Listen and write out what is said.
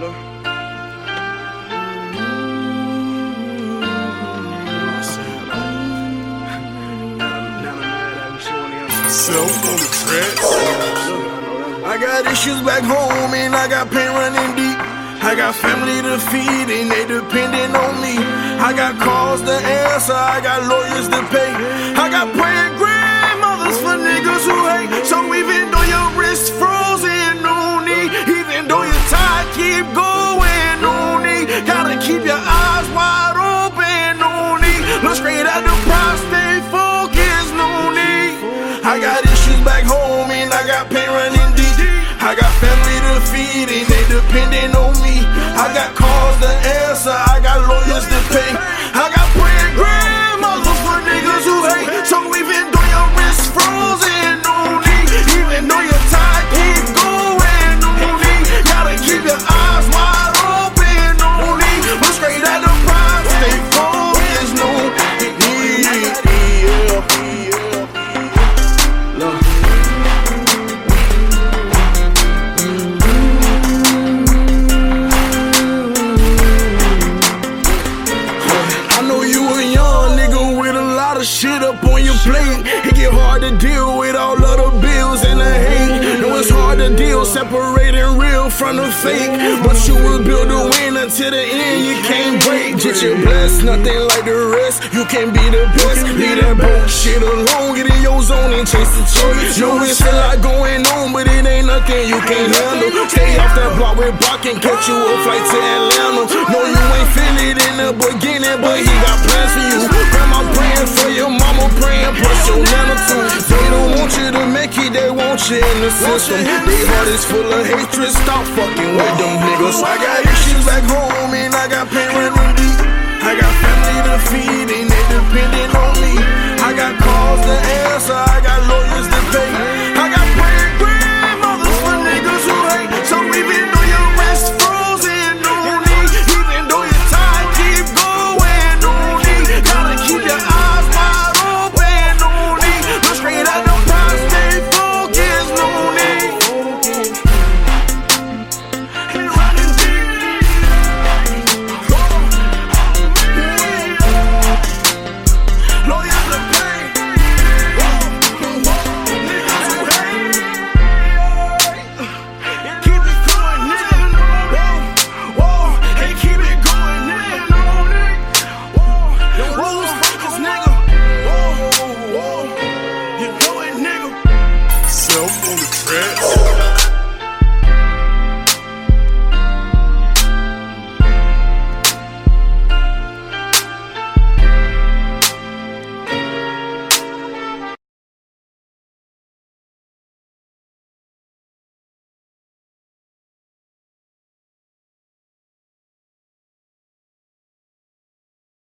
I got issues back home and I got pain running deep. I got family to feed and they depending on me. I got calls to answer, I got lawyers to pay. I got praying grandmothers for niggas who hate. So back home and I got pain running deep. I got family to feed and they depending on me. I got calls to plate. It get hard to deal with all of the bills and the hate. Know it's hard to deal separating real from the fake. But you was built to win until the end, you can't break. Just your blessed, nothing like the rest. You can be the best. Leave that bullshit alone, get in your zone and chase the choice. Know it's a lot going on, but it ain't nothing you can handle. Stay off that block with Brock and catch you a flight to Atlanta. Know you ain't feel it in the beginning, but he got plans for you. They in the system. They heart is full of hatred, stop fucking with them niggas. I got issues back home and I got pain running deep. I got family to feed and they depending on me. I got calls to answer, Self on the track.